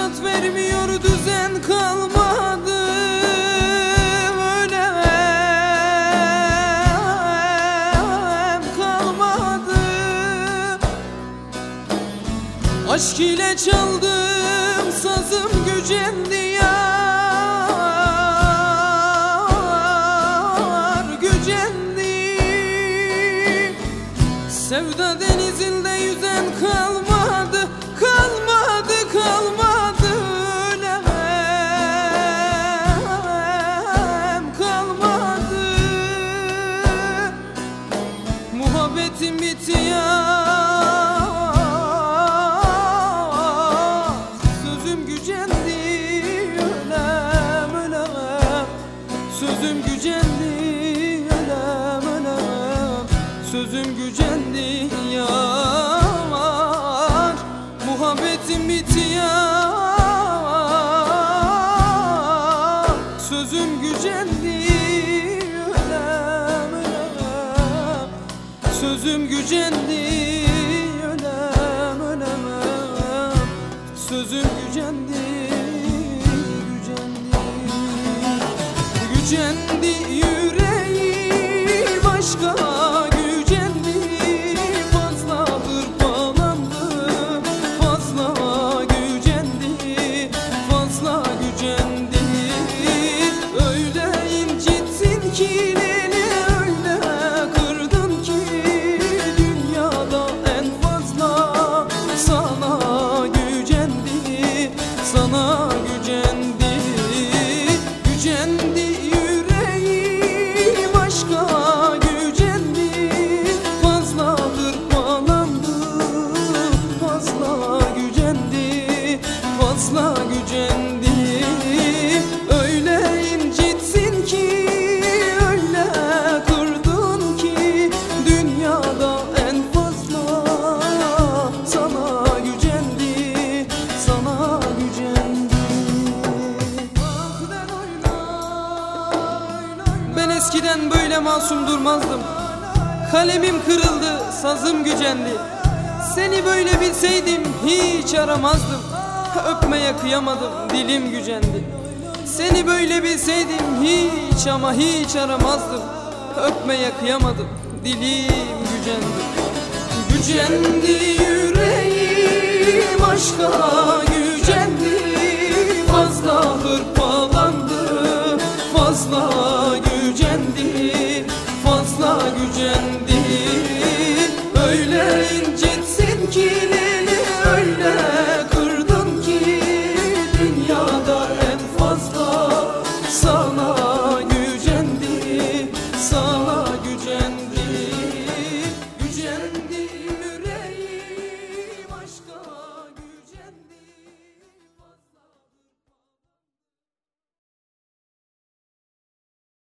Hayat vermiyor düzen kalmadı. Önem kalmadı. Aşk ile çaldım sazım gücendi yar Gücendi Sevda denizinde yüzen kalmadı Sözüm gücendi Sözüm gücendi Sözüm gücendi Muhabbetim bitiyor. Sözüm gücendi Sözüm gücendi ölem ölem Sözüm eskiden böyle masum durmazdım. Kalemim kırıldı, sazım gücendi. Seni böyle bilseydim hiç aramazdım. Öpmeye kıyamadım, dilim gücendi. Seni böyle bilseydim hiç ama hiç aramazdım. Öpmeye kıyamadım, dilim gücendi. Gücendi gücendi, fazla gücendi.